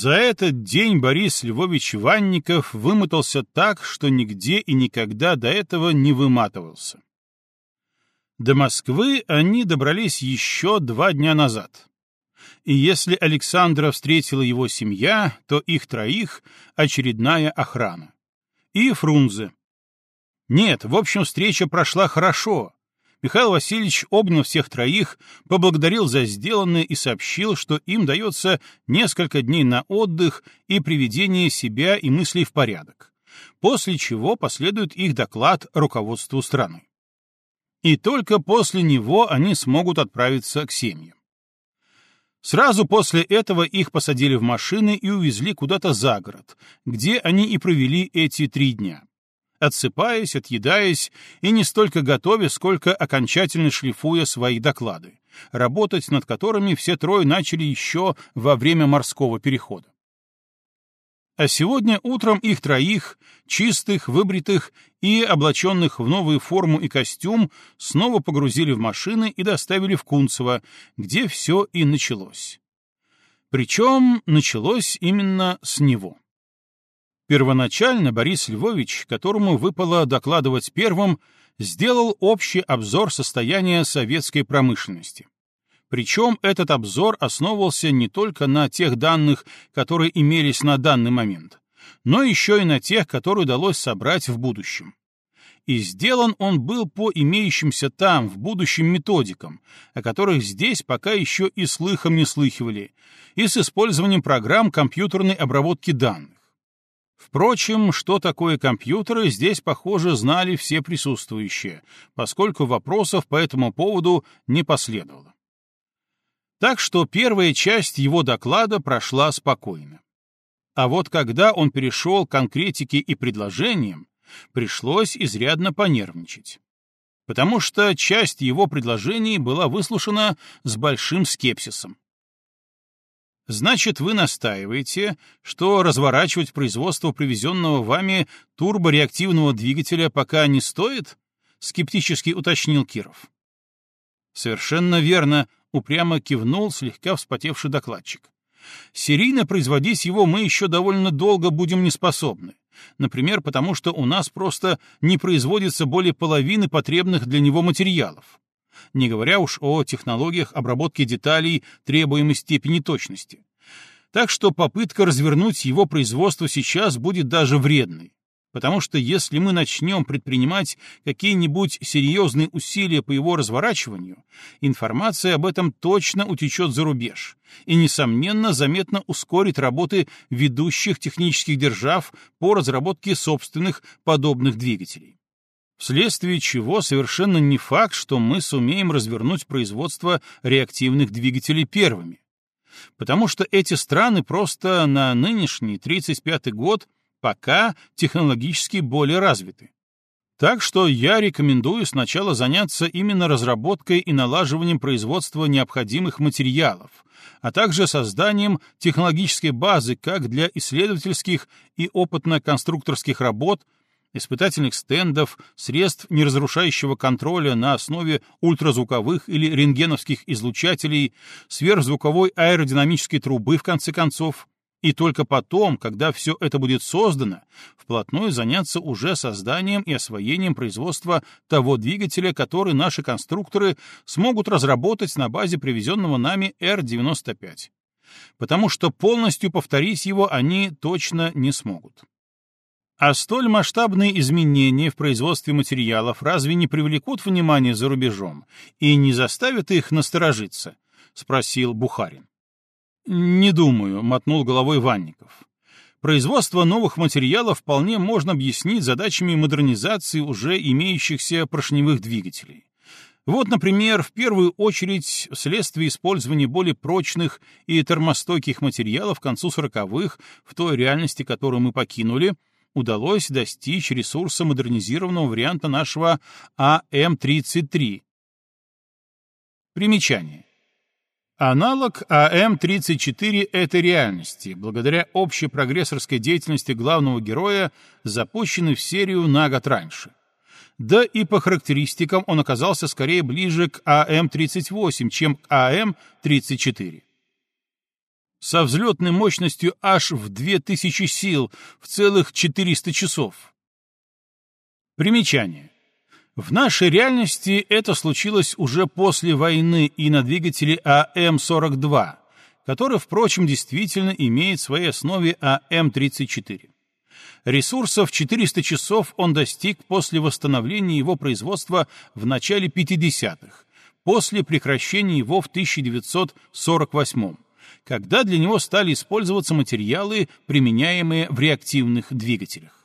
За этот день Борис Львович Ванников вымотался так, что нигде и никогда до этого не выматывался. До Москвы они добрались еще два дня назад. И если Александра встретила его семья, то их троих — очередная охрана. И Фрунзе. Нет, в общем, встреча прошла хорошо, Михаил Васильевич обнял всех троих, поблагодарил за сделанное и сообщил, что им дается несколько дней на отдых и приведение себя и мыслей в порядок, после чего последует их доклад руководству страны. И только после него они смогут отправиться к семьям. Сразу после этого их посадили в машины и увезли куда-то за город, где они и провели эти три дня отсыпаясь, отъедаясь и не столько готовя, сколько окончательно шлифуя свои доклады, работать над которыми все трое начали еще во время морского перехода. А сегодня утром их троих, чистых, выбритых и облаченных в новую форму и костюм, снова погрузили в машины и доставили в Кунцево, где все и началось. Причем началось именно с него. Первоначально Борис Львович, которому выпало докладывать первым, сделал общий обзор состояния советской промышленности. Причем этот обзор основывался не только на тех данных, которые имелись на данный момент, но еще и на тех, которые удалось собрать в будущем. И сделан он был по имеющимся там, в будущем методикам, о которых здесь пока еще и слыхом не слыхивали, и с использованием программ компьютерной обработки данных. Впрочем, что такое компьютеры, здесь, похоже, знали все присутствующие, поскольку вопросов по этому поводу не последовало. Так что первая часть его доклада прошла спокойно. А вот когда он перешел к конкретике и предложениям, пришлось изрядно понервничать. Потому что часть его предложений была выслушана с большим скепсисом. Значит, вы настаиваете, что разворачивать производство привезенного вами турбореактивного двигателя пока не стоит? Скептически уточнил Киров. Совершенно верно, упрямо кивнул слегка вспотевший докладчик. Серийно производить его мы еще довольно долго будем не способны. Например, потому что у нас просто не производится более половины потребных для него материалов не говоря уж о технологиях обработки деталей требуемой степени точности. Так что попытка развернуть его производство сейчас будет даже вредной. Потому что если мы начнем предпринимать какие-нибудь серьезные усилия по его разворачиванию, информация об этом точно утечет за рубеж и, несомненно, заметно ускорит работы ведущих технических держав по разработке собственных подобных двигателей вследствие чего совершенно не факт, что мы сумеем развернуть производство реактивных двигателей первыми. Потому что эти страны просто на нынешний 35-й год пока технологически более развиты. Так что я рекомендую сначала заняться именно разработкой и налаживанием производства необходимых материалов, а также созданием технологической базы как для исследовательских и опытно-конструкторских работ, испытательных стендов, средств неразрушающего контроля на основе ультразвуковых или рентгеновских излучателей, сверхзвуковой аэродинамической трубы, в конце концов, и только потом, когда все это будет создано, вплотную заняться уже созданием и освоением производства того двигателя, который наши конструкторы смогут разработать на базе привезенного нами R-95. Потому что полностью повторить его они точно не смогут. А столь масштабные изменения в производстве материалов разве не привлекут внимание за рубежом и не заставят их насторожиться? — спросил Бухарин. — Не думаю, — мотнул головой Ванников. Производство новых материалов вполне можно объяснить задачами модернизации уже имеющихся поршневых двигателей. Вот, например, в первую очередь, вследствие использования более прочных и термостойких материалов к концу сороковых, в той реальности, которую мы покинули, удалось достичь ресурса модернизированного варианта нашего АМ-33. Примечание. Аналог АМ-34 этой реальности, благодаря общей прогрессорской деятельности главного героя, запущенный в серию на год раньше. Да и по характеристикам он оказался скорее ближе к АМ-38, чем к АМ-34. Со взлетной мощностью аж в 2000 сил в целых 400 часов. Примечание. В нашей реальности это случилось уже после войны и на двигателе АМ-42, который, впрочем, действительно имеет в своей основе АМ-34. Ресурсов 400 часов он достиг после восстановления его производства в начале 50-х, после прекращения его в 1948 когда для него стали использоваться материалы, применяемые в реактивных двигателях.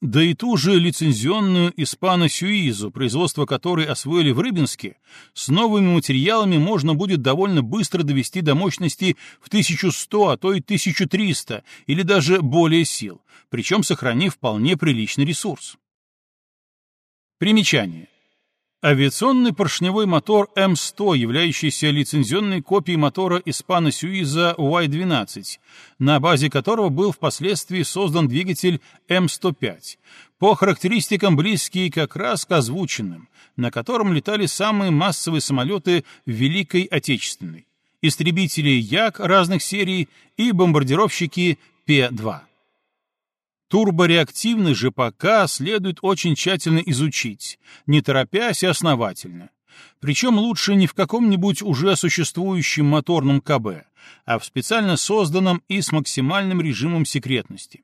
Да и ту же лицензионную испано-сюизу, производство которой освоили в Рыбинске, с новыми материалами можно будет довольно быстро довести до мощности в 1100, а то и 1300, или даже более сил, причем сохранив вполне приличный ресурс. Примечание. Авиационный поршневой мотор М100, являющийся лицензионной копией мотора Испана Сюиза Y12, на базе которого был впоследствии создан двигатель М105, по характеристикам близкий как раз к озвученным, на котором летали самые массовые самолеты Великой Отечественной, истребители Як разных серий и бомбардировщики П-2. Турбореактивный же пока следует очень тщательно изучить, не торопясь и основательно. Причем лучше не в каком-нибудь уже существующем моторном КБ, а в специально созданном и с максимальным режимом секретности.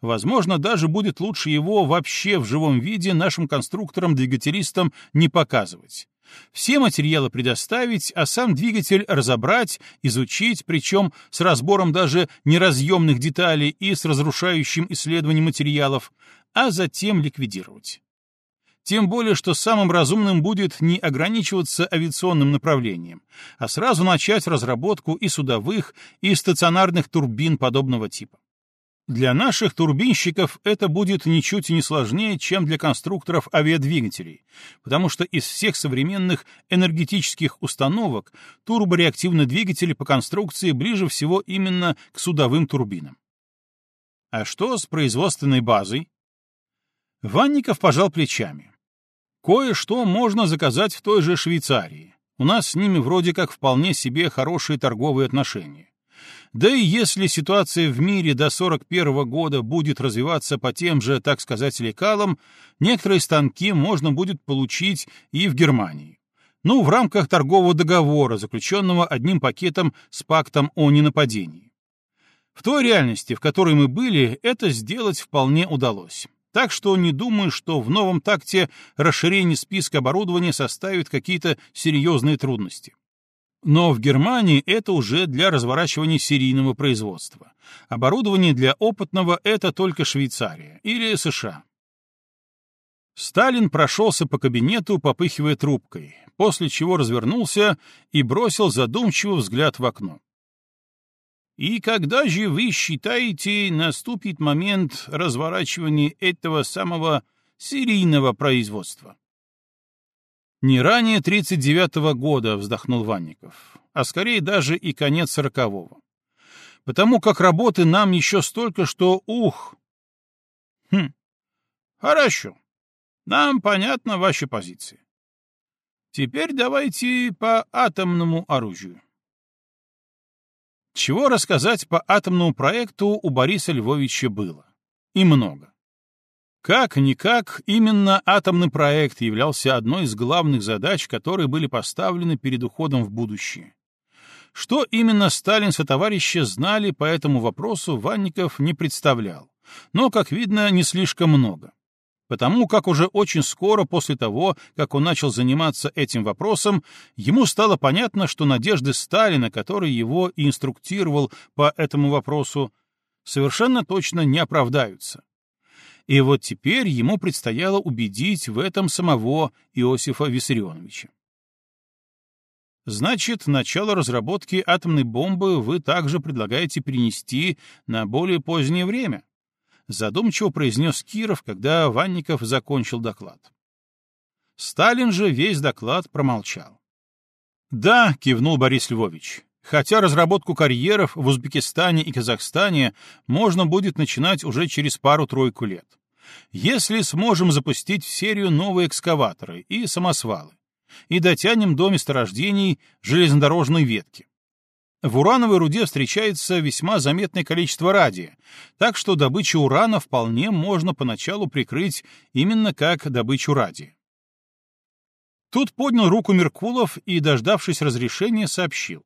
Возможно, даже будет лучше его вообще в живом виде нашим конструкторам-двигателистам не показывать. Все материалы предоставить, а сам двигатель разобрать, изучить, причем с разбором даже неразъемных деталей и с разрушающим исследованием материалов, а затем ликвидировать. Тем более, что самым разумным будет не ограничиваться авиационным направлением, а сразу начать разработку и судовых, и стационарных турбин подобного типа. Для наших турбинщиков это будет ничуть не сложнее, чем для конструкторов авиадвигателей, потому что из всех современных энергетических установок турбореактивный двигатель по конструкции ближе всего именно к судовым турбинам. А что с производственной базой? Ванников пожал плечами. Кое-что можно заказать в той же Швейцарии. У нас с ними вроде как вполне себе хорошие торговые отношения. Да и если ситуация в мире до 41 года будет развиваться по тем же, так сказать, лекалам, некоторые станки можно будет получить и в Германии. Ну, в рамках торгового договора, заключенного одним пакетом с пактом о ненападении. В той реальности, в которой мы были, это сделать вполне удалось. Так что не думаю, что в новом такте расширение списка оборудования составит какие-то серьезные трудности. Но в Германии это уже для разворачивания серийного производства. Оборудование для опытного — это только Швейцария или США. Сталин прошелся по кабинету, попыхивая трубкой, после чего развернулся и бросил задумчивый взгляд в окно. «И когда же вы считаете, наступит момент разворачивания этого самого серийного производства?» Не ранее 39-го года, вздохнул Ванников, а скорее даже и конец 40-го. Потому как работы нам еще столько, что ух. Хм, хорошо. Нам понятна ваша позиция. Теперь давайте по атомному оружию. Чего рассказать по атомному проекту у Бориса Львовича было? И много. Как-никак, именно атомный проект являлся одной из главных задач, которые были поставлены перед уходом в будущее. Что именно Сталин со товарища знали по этому вопросу, Ванников не представлял, но, как видно, не слишком много. Потому как уже очень скоро после того, как он начал заниматься этим вопросом, ему стало понятно, что надежды Сталина, который его инструктировал по этому вопросу, совершенно точно не оправдаются и вот теперь ему предстояло убедить в этом самого Иосифа Виссарионовича. Значит, начало разработки атомной бомбы вы также предлагаете перенести на более позднее время? Задумчиво произнес Киров, когда Ванников закончил доклад. Сталин же весь доклад промолчал. «Да», — кивнул Борис Львович, Хотя разработку карьеров в Узбекистане и Казахстане можно будет начинать уже через пару-тройку лет. Если сможем запустить в серию новые экскаваторы и самосвалы, и дотянем до месторождений железнодорожной ветки. В урановой руде встречается весьма заметное количество радия, так что добычу урана вполне можно поначалу прикрыть именно как добычу радия. Тут поднял руку Меркулов и, дождавшись разрешения, сообщил.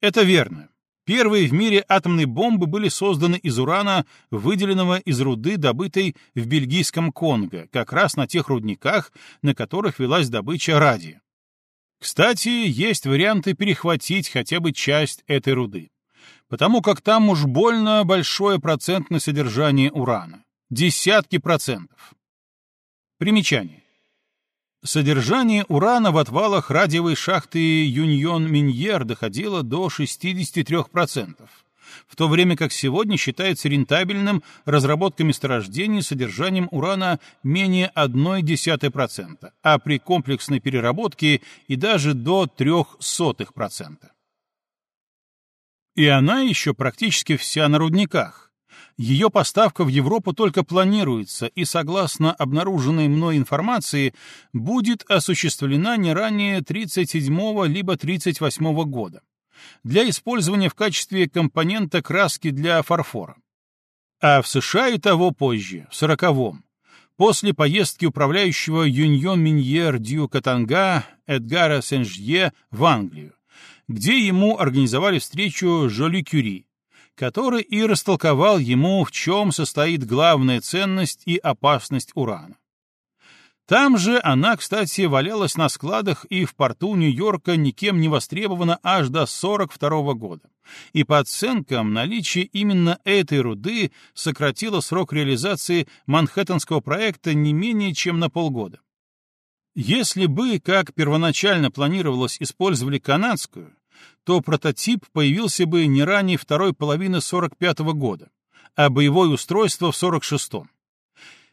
Это верно. Первые в мире атомные бомбы были созданы из урана, выделенного из руды, добытой в бельгийском Конго, как раз на тех рудниках, на которых велась добыча радия. Кстати, есть варианты перехватить хотя бы часть этой руды, потому как там уж больно большое процентное содержание урана. Десятки процентов. Примечание. Содержание урана в отвалах радиовой шахты Юньон-Миньер доходило до 63%, в то время как сегодня считается рентабельным разработка месторождений с содержанием урана менее 0,1%, а при комплексной переработке и даже до 0,03%. И она еще практически вся на рудниках. Ее поставка в Европу только планируется и, согласно обнаруженной мной информации, будет осуществлена не ранее 37 либо 38 года для использования в качестве компонента краски для фарфора. А в США и того позже, в 40-м, после поездки управляющего Юньон Миньер Дью Катанга Эдгара Сенжье в Англию, где ему организовали встречу Жоли Кюри, который и растолковал ему, в чем состоит главная ценность и опасность урана. Там же она, кстати, валялась на складах и в порту Нью-Йорка никем не востребована аж до 42 -го года. И по оценкам, наличие именно этой руды сократило срок реализации Манхэттенского проекта не менее чем на полгода. Если бы, как первоначально планировалось, использовали канадскую, то прототип появился бы не ранее второй половины 45 -го года, а боевое устройство в 46-м.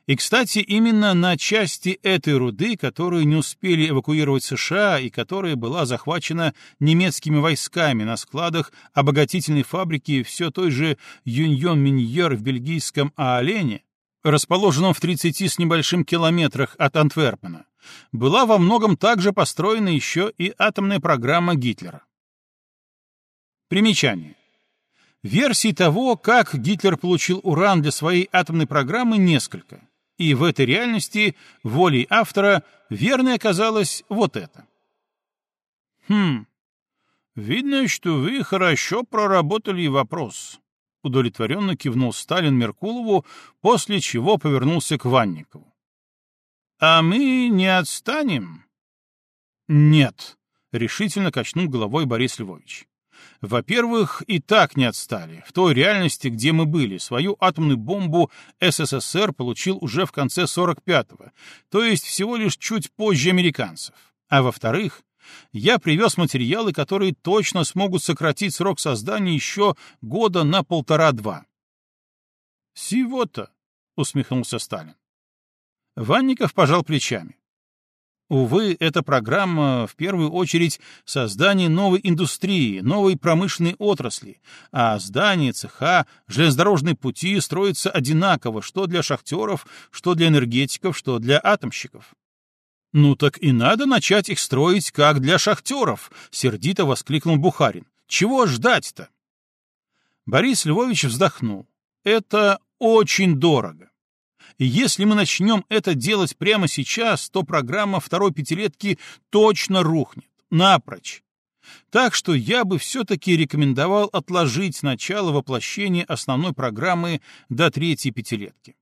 И, кстати, именно на части этой руды, которую не успели эвакуировать США и которая была захвачена немецкими войсками на складах обогатительной фабрики все той же Юньон Миньер в бельгийском Аалене, расположенном в 30 с небольшим километрах от Антверпена, была во многом также построена еще и атомная программа Гитлера. Примечание. Версий того, как Гитлер получил уран для своей атомной программы, несколько. И в этой реальности, волей автора, верной оказалось вот это. «Хм, видно, что вы хорошо проработали вопрос», — удовлетворенно кивнул Сталин Меркулову, после чего повернулся к Ванникову. «А мы не отстанем?» «Нет», — решительно качнул головой Борис Львович. Во-первых, и так не отстали. В той реальности, где мы были, свою атомную бомбу СССР получил уже в конце 45-го, то есть всего лишь чуть позже американцев. А во-вторых, я привез материалы, которые точно смогут сократить срок создания еще года на полтора-два. «Всего-то», — усмехнулся Сталин. Ванников пожал плечами. Увы, эта программа в первую очередь создание новой индустрии, новой промышленной отрасли, а здания, цеха, железнодорожные пути строятся одинаково, что для шахтеров, что для энергетиков, что для атомщиков. «Ну так и надо начать их строить, как для шахтеров», — сердито воскликнул Бухарин. «Чего ждать-то?» Борис Львович вздохнул. «Это очень дорого. И если мы начнем это делать прямо сейчас, то программа второй пятилетки точно рухнет. Напрочь. Так что я бы все-таки рекомендовал отложить начало воплощения основной программы до третьей пятилетки.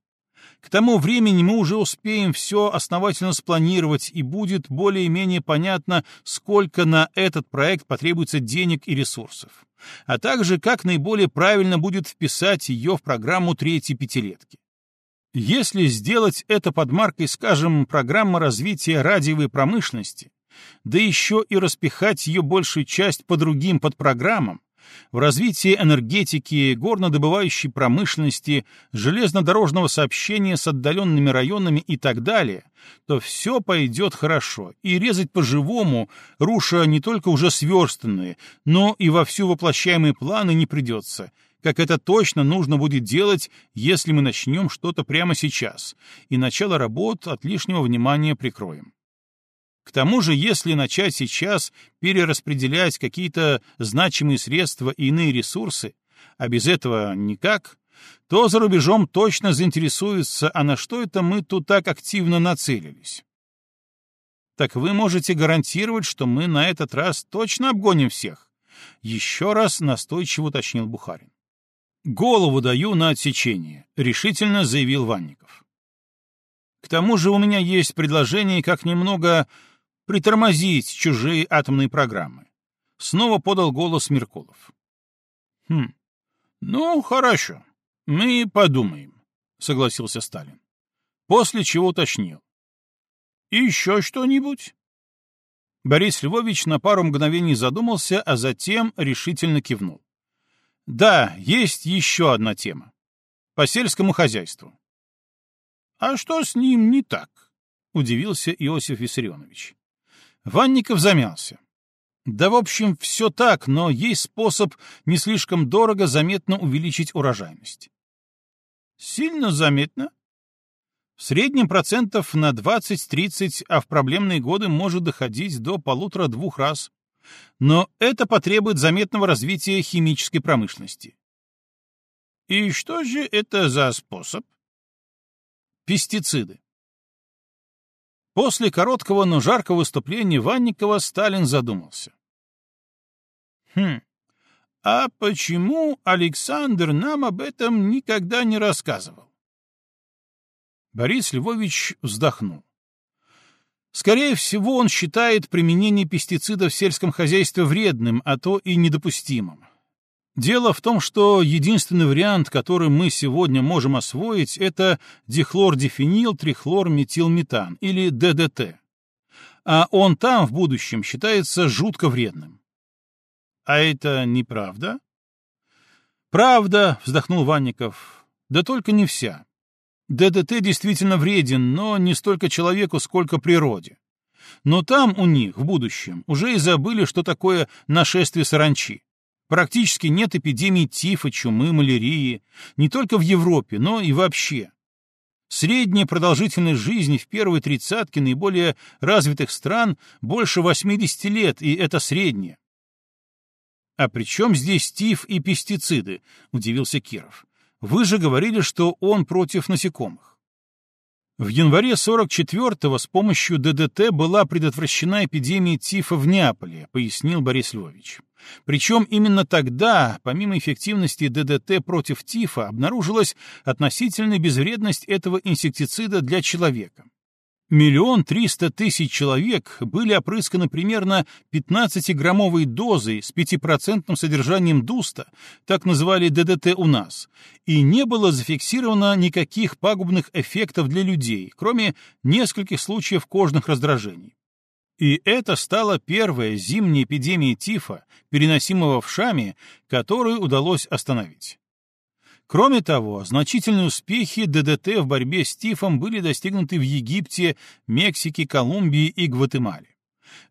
К тому времени мы уже успеем все основательно спланировать, и будет более-менее понятно, сколько на этот проект потребуется денег и ресурсов, а также как наиболее правильно будет вписать ее в программу третьей пятилетки. Если сделать это под маркой, скажем, программа развития радиовой промышленности, да еще и распихать ее большую часть по другим подпрограммам, в развитии энергетики, горнодобывающей промышленности, железнодорожного сообщения с отдаленными районами и так далее, то все пойдет хорошо, и резать по-живому, руша не только уже сверстанные, но и вовсю воплощаемые планы не придется, как это точно нужно будет делать, если мы начнем что-то прямо сейчас, и начало работ от лишнего внимания прикроем. К тому же, если начать сейчас перераспределять какие-то значимые средства и иные ресурсы, а без этого никак, то за рубежом точно заинтересуются, а на что это мы тут так активно нацелились. Так вы можете гарантировать, что мы на этот раз точно обгоним всех? Еще раз настойчиво уточнил Бухарин. Голову даю на отсечение, решительно заявил Ванников. К тому же у меня есть предложение, как немного притормозить чужие атомные программы. Снова подал голос Меркулов. Хм, ну, хорошо. Мы подумаем, согласился Сталин. После чего уточнил. Еще что-нибудь? Борис Львович на пару мгновений задумался, а затем решительно кивнул. Да, есть еще одна тема. По сельскому хозяйству. А что с ним не так? Удивился Иосиф Виссарионович. Ванников замялся. Да, в общем, все так, но есть способ не слишком дорого заметно увеличить урожайность. Сильно заметно? В среднем процентов на 20-30, а в проблемные годы может доходить до полутора-двух раз. Но это потребует заметного развития химической промышленности. И что же это за способ? Пестициды. После короткого, но жаркого выступления Ванникова Сталин задумался. Хм, а почему Александр нам об этом никогда не рассказывал? Борис Львович вздохнул. Скорее всего, он считает применение пестицидов в сельском хозяйстве вредным, а то и недопустимым. Дело в том, что единственный вариант, который мы сегодня можем освоить, это дихлордифенил трихлорметилметан или ДДТ. А он там в будущем считается жутко вредным. А это неправда? Правда, вздохнул Ванников. Да только не вся. ДДТ действительно вреден, но не столько человеку, сколько природе. Но там у них, в будущем, уже и забыли, что такое нашествие саранчи. Практически нет эпидемий тифа, чумы, малярии, не только в Европе, но и вообще. Средняя продолжительность жизни в первой тридцатке наиболее развитых стран больше 80 лет, и это средняя. «А при чем здесь тиф и пестициды?» — удивился Киров. «Вы же говорили, что он против насекомых». В январе 44-го с помощью ДДТ была предотвращена эпидемия тифа в Неаполе, пояснил Борис Львович. Причем именно тогда, помимо эффективности ДДТ против тифа, обнаружилась относительная безвредность этого инсектицида для человека. Миллион триста тысяч человек были опрысканы примерно 15-граммовой дозой с 5% содержанием дуста, так называли ДДТ у нас, и не было зафиксировано никаких пагубных эффектов для людей, кроме нескольких случаев кожных раздражений. И это стала первая зимняя эпидемия тифа, переносимого в Шаме, которую удалось остановить. Кроме того, значительные успехи ДДТ в борьбе с тифом были достигнуты в Египте, Мексике, Колумбии и Гватемале.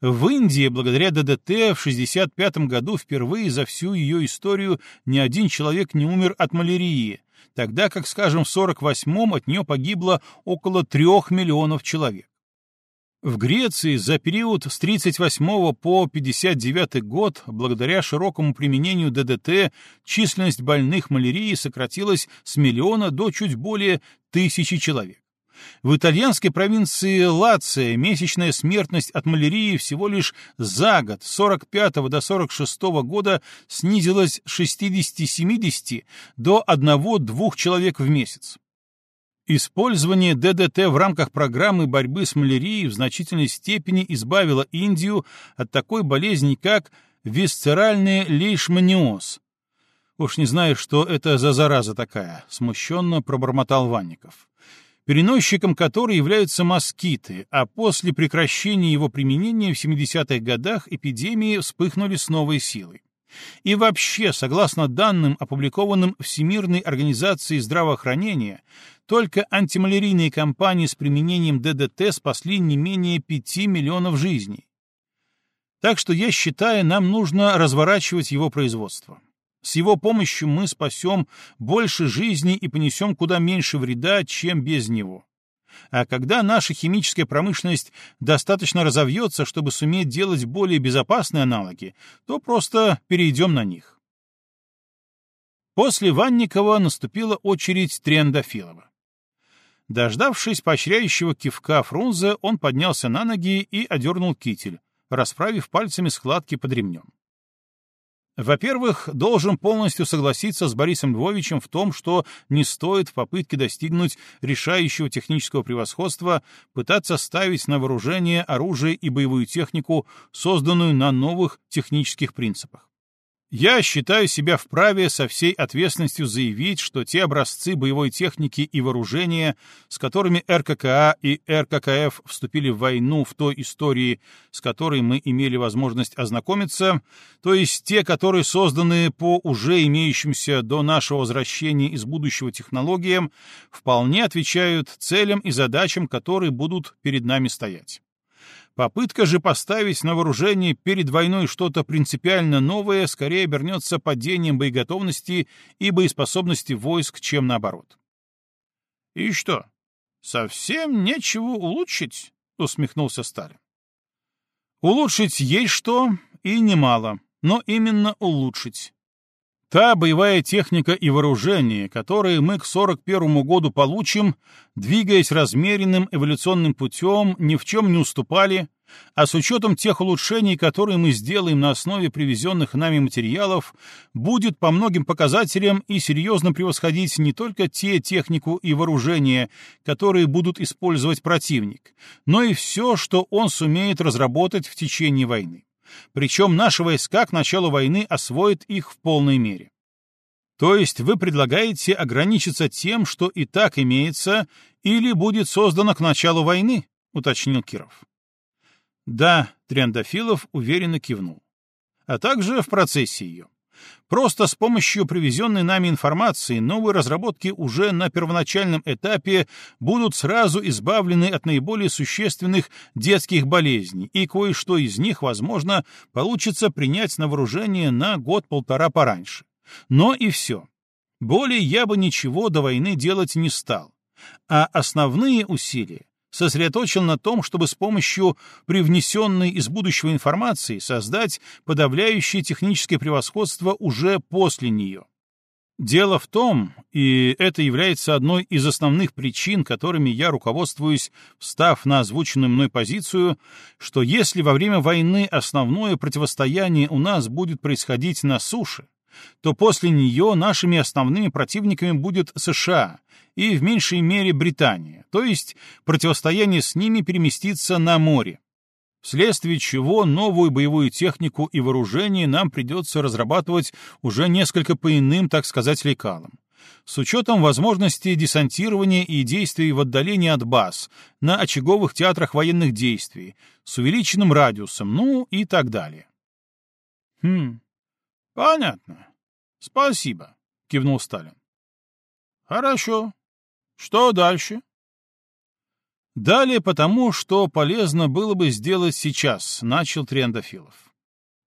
В Индии, благодаря ДДТ, в 1965 году впервые за всю ее историю ни один человек не умер от малярии, тогда как, скажем, в 1948-м от нее погибло около трех миллионов человек. В Греции за период с 38 по 59 год, благодаря широкому применению ДДТ, численность больных малярией сократилась с миллиона до чуть более тысячи человек. В итальянской провинции Лация месячная смертность от малярии всего лишь за год с 45 до 46 года снизилась с 60-70 до 1-2 человек в месяц. Использование ДДТ в рамках программы борьбы с малярией в значительной степени избавило Индию от такой болезни, как висцеральный лейшманиоз. Уж не знаю, что это за зараза такая, смущенно пробормотал Ванников. Переносчиком которой являются москиты, а после прекращения его применения в 70-х годах эпидемии вспыхнули с новой силой. И вообще, согласно данным, опубликованным Всемирной организацией здравоохранения, только антималярийные кампании с применением ДДТ спасли не менее 5 миллионов жизней. Так что я считаю, нам нужно разворачивать его производство. С его помощью мы спасем больше жизней и понесем куда меньше вреда, чем без него. А когда наша химическая промышленность достаточно разовьется, чтобы суметь делать более безопасные аналоги, то просто перейдем на них. После Ванникова наступила очередь Триандафилова. Дождавшись поощряющего кивка Фрунзе, он поднялся на ноги и одернул китель, расправив пальцами складки под ремнем. Во-первых, должен полностью согласиться с Борисом Львовичем в том, что не стоит в попытке достигнуть решающего технического превосходства пытаться ставить на вооружение оружие и боевую технику, созданную на новых технических принципах. Я считаю себя вправе со всей ответственностью заявить, что те образцы боевой техники и вооружения, с которыми РККА и РККФ вступили в войну в той истории, с которой мы имели возможность ознакомиться, то есть те, которые созданы по уже имеющимся до нашего возвращения из будущего технологиям, вполне отвечают целям и задачам, которые будут перед нами стоять. Попытка же поставить на вооружение перед войной что-то принципиально новое скорее обернется падением боеготовности и боеспособности войск, чем наоборот. — И что, совсем нечего улучшить? — усмехнулся Сталин. — Улучшить есть что, и немало, но именно улучшить. Та боевая техника и вооружение, которые мы к 41 году получим, двигаясь размеренным эволюционным путем, ни в чем не уступали, а с учетом тех улучшений, которые мы сделаем на основе привезенных нами материалов, будет по многим показателям и серьезно превосходить не только те технику и вооружение, которые будут использовать противник, но и все, что он сумеет разработать в течение войны. Причем наши войска к началу войны освоят их в полной мере. То есть вы предлагаете ограничиться тем, что и так имеется, или будет создано к началу войны, уточнил Киров. Да, Триандафилов уверенно кивнул. А также в процессе ее. Просто с помощью привезенной нами информации новые разработки уже на первоначальном этапе будут сразу избавлены от наиболее существенных детских болезней, и кое-что из них, возможно, получится принять на вооружение на год-полтора пораньше. Но и все. Более я бы ничего до войны делать не стал. А основные усилия сосредоточил на том, чтобы с помощью привнесенной из будущего информации создать подавляющее техническое превосходство уже после нее. Дело в том, и это является одной из основных причин, которыми я руководствуюсь, встав на озвученную мной позицию, что если во время войны основное противостояние у нас будет происходить на суше, то после нее нашими основными противниками будет США и в меньшей мере Британия, то есть противостояние с ними переместится на море, вследствие чего новую боевую технику и вооружение нам придется разрабатывать уже несколько по иным, так сказать, лекалам с учетом возможности десантирования и действий в отдалении от баз, на очаговых театрах военных действий, с увеличенным радиусом, ну и так далее. Хм, Понятно. Спасибо, кивнул Сталин. Хорошо. Что дальше? Далее потому, что полезно было бы сделать сейчас, начал Триандафилов.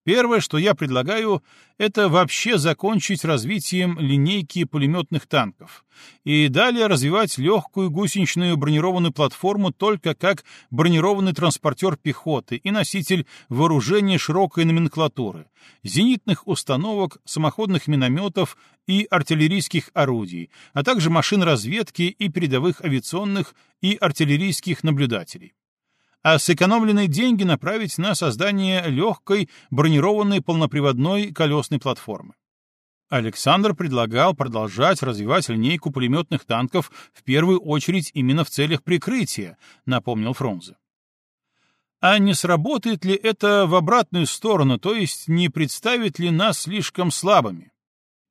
Первое, что я предлагаю, это вообще закончить развитием линейки пулеметных танков и далее развивать легкую гусеничную бронированную платформу только как бронированный транспортер пехоты и носитель вооружения широкой номенклатуры, зенитных установок, самоходных минометов и артиллерийских орудий, а также машин разведки и передовых авиационных и артиллерийских наблюдателей а сэкономленные деньги направить на создание легкой бронированной полноприводной колесной платформы. Александр предлагал продолжать развивать линейку пулеметных танков в первую очередь именно в целях прикрытия, напомнил Фрунзе. А не сработает ли это в обратную сторону, то есть не представит ли нас слишком слабыми?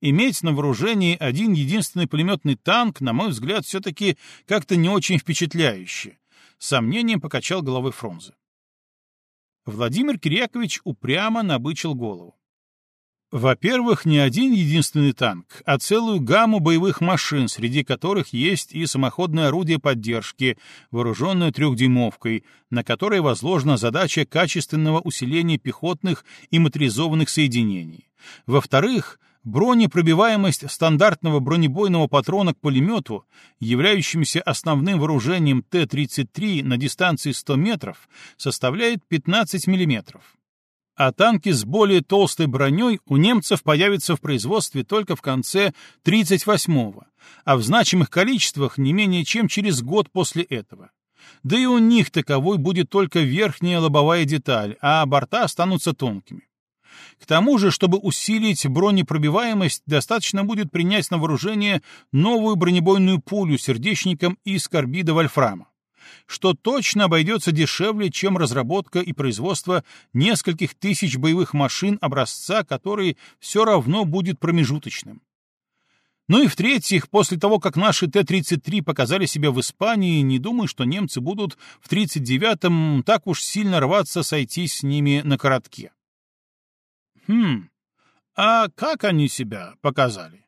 Иметь на вооружении один единственный пулеметный танк, на мой взгляд, все-таки как-то не очень впечатляюще, сомнением покачал головой Фрунзе. Владимир Кирякович упрямо набычил голову. Во-первых, не один единственный танк, а целую гамму боевых машин, среди которых есть и самоходное орудие поддержки, вооруженное трехдюймовкой, на которой возложена задача качественного усиления пехотных и моторизованных соединений. Во-вторых, Бронепробиваемость стандартного бронебойного патрона к пулемету, являющимся основным вооружением Т-33 на дистанции 100 метров, составляет 15 мм. А танки с более толстой броней у немцев появятся в производстве только в конце 38-го, а в значимых количествах не менее чем через год после этого. Да и у них таковой будет только верхняя лобовая деталь, а борта останутся тонкими. К тому же, чтобы усилить бронепробиваемость, достаточно будет принять на вооружение новую бронебойную пулю сердечником из карбида вольфрама, что точно обойдется дешевле, чем разработка и производство нескольких тысяч боевых машин образца, который все равно будет промежуточным. Ну и в-третьих, после того, как наши Т-33 показали себя в Испании, не думаю, что немцы будут в 39-м так уж сильно рваться сойтись с ними на коротке. Хм, а как они себя показали?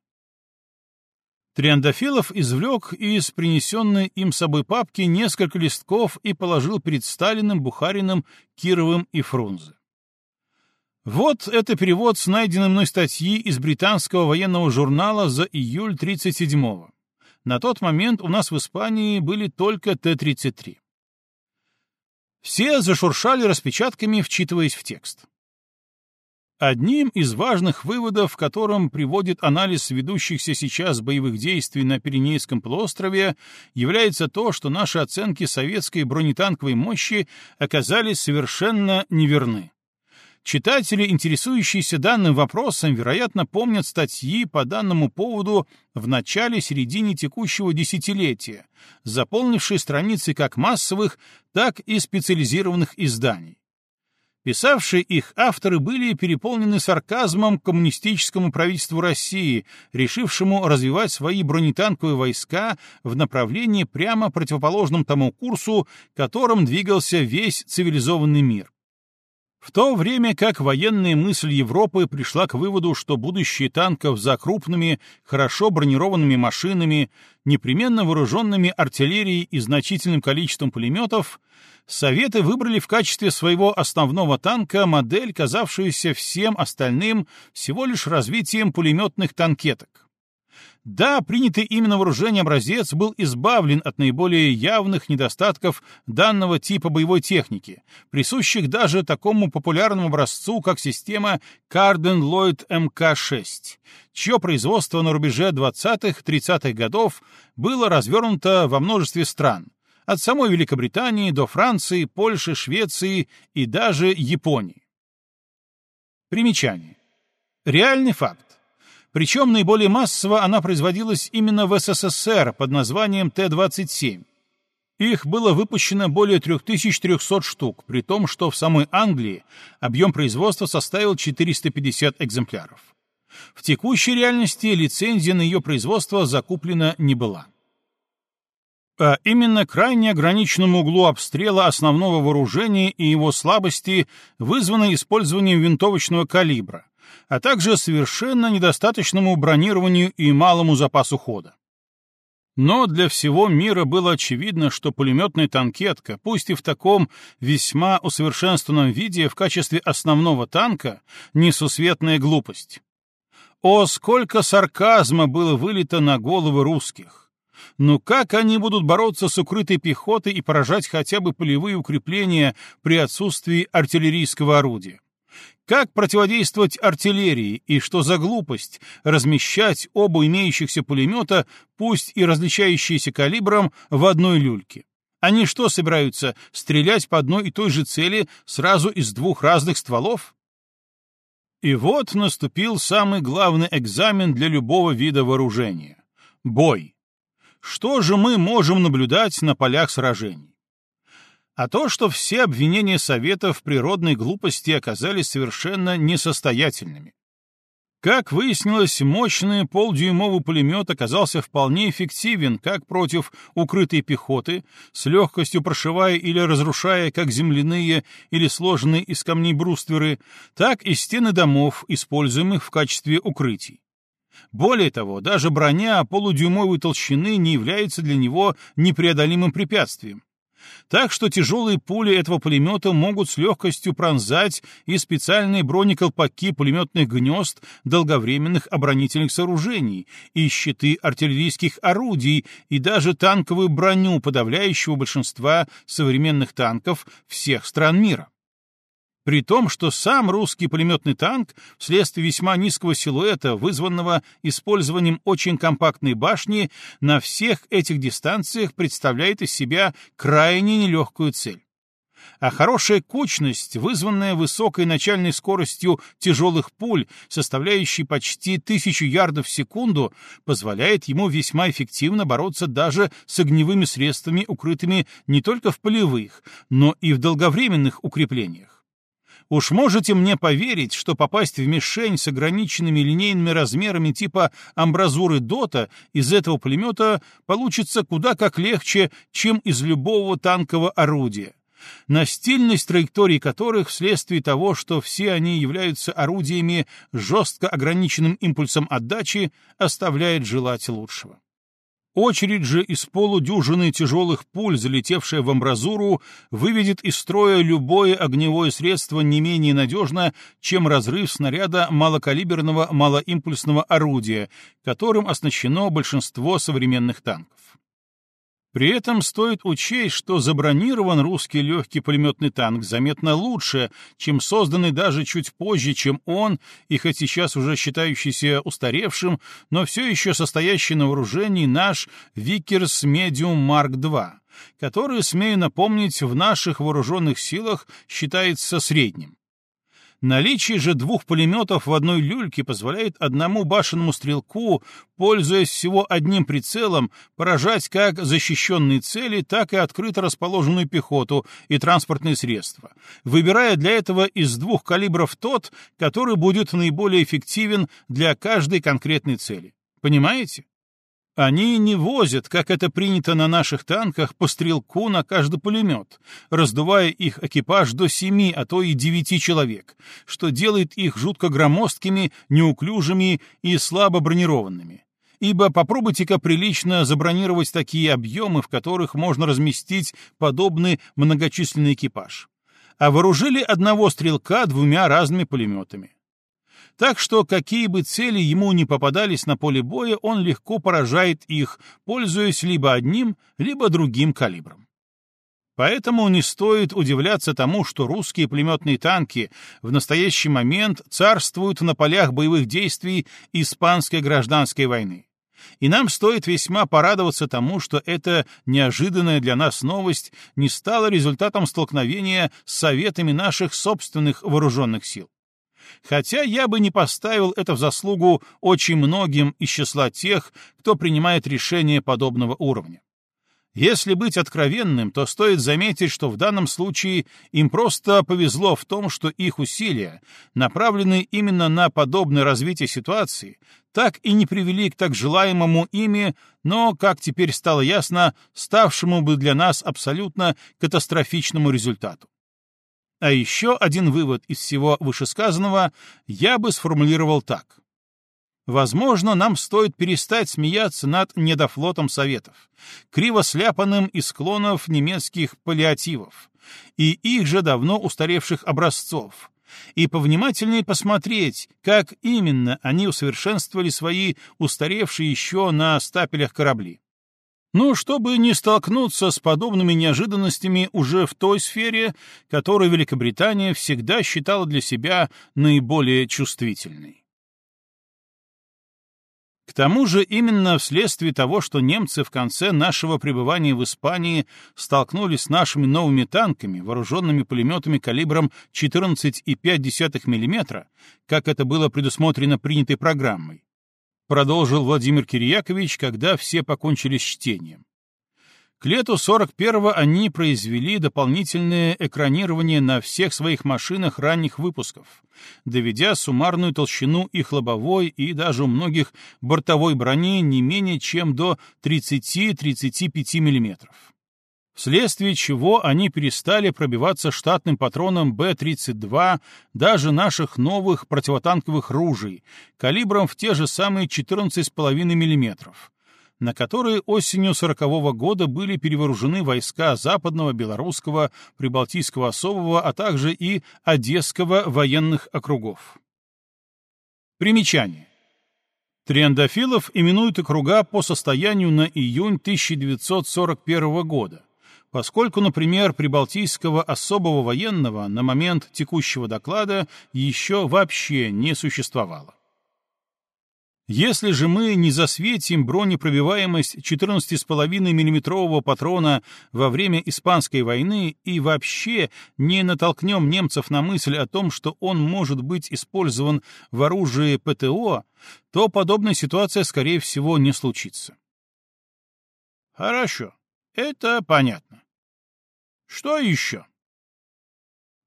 Триандафилов извлек из принесенной им собой папки несколько листков и положил перед Сталиным, Бухариным, Кировым и Фрунзе. Вот это перевод с найденной мной статьи из британского военного журнала за июль 37-го. На тот момент у нас в Испании были только Т-33. Все зашуршали распечатками, вчитываясь в текст. Одним из важных выводов, в котором приводит анализ ведущихся сейчас боевых действий на Пиренейском полуострове, является то, что наши оценки советской бронетанковой мощи оказались совершенно неверны. Читатели, интересующиеся данным вопросом, вероятно, помнят статьи по данному поводу в начале-середине текущего десятилетия, заполнившие страницы как массовых, так и специализированных изданий. Писавшие их авторы были переполнены сарказмом к коммунистическому правительству России, решившему развивать свои бронетанковые войска в направлении прямо противоположном тому курсу, которым двигался весь цивилизованный мир. В то время как военная мысль Европы пришла к выводу, что будущее танков за крупными, хорошо бронированными машинами, непременно вооруженными артиллерией и значительным количеством пулеметов, Советы выбрали в качестве своего основного танка модель, казавшуюся всем остальным всего лишь развитием пулеметных танкеток. Да, принятый именно вооружение образец был избавлен от наиболее явных недостатков данного типа боевой техники, присущих даже такому популярному образцу, как система Cardin Lloyd МК-6, чье производство на рубеже 20-30-х годов было развернуто во множестве стран, от самой Великобритании до Франции, Польши, Швеции и даже Японии. Примечание. Реальный факт. Причем наиболее массово она производилась именно в СССР под названием Т-27. Их было выпущено более 3300 штук, при том, что в самой Англии объем производства составил 450 экземпляров. В текущей реальности лицензия на ее производство закуплена не была а именно крайне ограниченному углу обстрела основного вооружения и его слабости, вызванной использованием винтовочного калибра, а также совершенно недостаточному бронированию и малому запасу хода. Но для всего мира было очевидно, что пулеметная танкетка, пусть и в таком весьма усовершенствованном виде в качестве основного танка, несусветная глупость. О, сколько сарказма было вылито на головы русских! Но как они будут бороться с укрытой пехотой и поражать хотя бы полевые укрепления при отсутствии артиллерийского орудия? Как противодействовать артиллерии и что за глупость размещать оба имеющихся пулемета, пусть и различающиеся калибром, в одной люльке? Они что, собираются стрелять по одной и той же цели сразу из двух разных стволов? И вот наступил самый главный экзамен для любого вида вооружения — бой. Что же мы можем наблюдать на полях сражений? А то, что все обвинения Советов в природной глупости оказались совершенно несостоятельными. Как выяснилось, мощный полдюймовый пулемет оказался вполне эффективен как против укрытой пехоты, с легкостью прошивая или разрушая как земляные или сложенные из камней брустверы, так и стены домов, используемых в качестве укрытий. Более того, даже броня полудюймовой толщины не является для него непреодолимым препятствием. Так что тяжелые пули этого пулемета могут с легкостью пронзать и специальные бронеколпаки пулеметных гнезд долговременных оборонительных сооружений, и щиты артиллерийских орудий, и даже танковую броню подавляющего большинства современных танков всех стран мира при том, что сам русский пулеметный танк вследствие весьма низкого силуэта, вызванного использованием очень компактной башни, на всех этих дистанциях представляет из себя крайне нелегкую цель. А хорошая кучность, вызванная высокой начальной скоростью тяжелых пуль, составляющей почти тысячу ярдов в секунду, позволяет ему весьма эффективно бороться даже с огневыми средствами, укрытыми не только в полевых, но и в долговременных укреплениях. Уж можете мне поверить, что попасть в мишень с ограниченными линейными размерами типа амбразуры Дота из этого пулемета получится куда как легче, чем из любого танкового орудия настильность траекторий которых вследствие того, что все они являются орудиями жестко ограниченным импульсом отдачи, оставляет желать лучшего. Очередь же из полудюжины тяжелых пуль, залетевшая в амбразуру, выведет из строя любое огневое средство не менее надежно, чем разрыв снаряда малокалиберного малоимпульсного орудия, которым оснащено большинство современных танков. При этом стоит учесть, что забронирован русский легкий пулеметный танк заметно лучше, чем созданный даже чуть позже, чем он, и хоть сейчас уже считающийся устаревшим, но все еще состоящий на вооружении наш Vickers Medium Mark II, который, смею напомнить, в наших вооруженных силах считается средним. Наличие же двух пулеметов в одной люльке позволяет одному башенному стрелку, пользуясь всего одним прицелом, поражать как защищенные цели, так и открыто расположенную пехоту и транспортные средства, выбирая для этого из двух калибров тот, который будет наиболее эффективен для каждой конкретной цели. Понимаете? Они не возят, как это принято на наших танках, по стрелку на каждый пулемет, раздувая их экипаж до семи, а то и девяти человек, что делает их жутко громоздкими, неуклюжими и слабо бронированными. Ибо попробуйте-ка прилично забронировать такие объемы, в которых можно разместить подобный многочисленный экипаж. А вооружили одного стрелка двумя разными пулеметами. Так что какие бы цели ему не попадались на поле боя, он легко поражает их, пользуясь либо одним, либо другим калибром. Поэтому не стоит удивляться тому, что русские пулеметные танки в настоящий момент царствуют на полях боевых действий Испанской гражданской войны. И нам стоит весьма порадоваться тому, что эта неожиданная для нас новость не стала результатом столкновения с советами наших собственных вооруженных сил хотя я бы не поставил это в заслугу очень многим из числа тех, кто принимает решения подобного уровня. Если быть откровенным, то стоит заметить, что в данном случае им просто повезло в том, что их усилия, направленные именно на подобное развитие ситуации, так и не привели к так желаемому ими, но, как теперь стало ясно, ставшему бы для нас абсолютно катастрофичному результату. А еще один вывод из всего вышесказанного я бы сформулировал так. Возможно, нам стоит перестать смеяться над недофлотом Советов, криво сляпанным из склонов немецких паллиативов и их же давно устаревших образцов, и повнимательнее посмотреть, как именно они усовершенствовали свои устаревшие еще на стапелях корабли. Ну, чтобы не столкнуться с подобными неожиданностями уже в той сфере, которую Великобритания всегда считала для себя наиболее чувствительной. К тому же именно вследствие того, что немцы в конце нашего пребывания в Испании столкнулись с нашими новыми танками, вооруженными пулеметами калибром 14,5 мм, как это было предусмотрено принятой программой, продолжил Владимир Кирьякович, когда все покончили с чтением. К лету 41-го они произвели дополнительное экранирование на всех своих машинах ранних выпусков, доведя суммарную толщину их лобовой и даже у многих бортовой брони не менее чем до 30-35 мм вследствие чего они перестали пробиваться штатным патроном Б-32 даже наших новых противотанковых ружей, калибром в те же самые 14,5 мм, на который осенью сорокового года были перевооружены войска Западного, Белорусского, Прибалтийского особого, а также и Одесского военных округов. Примечание. Триандафилов именуют округа по состоянию на июнь 1941 года, поскольку, например, Прибалтийского особого военного на момент текущего доклада еще вообще не существовало. Если же мы не засветим бронепробиваемость 14,5 миллиметрового патрона во время Испанской войны и вообще не натолкнем немцев на мысль о том, что он может быть использован в оружии ПТО, то подобная ситуация, скорее всего, не случится. Хорошо, это понятно. Что еще?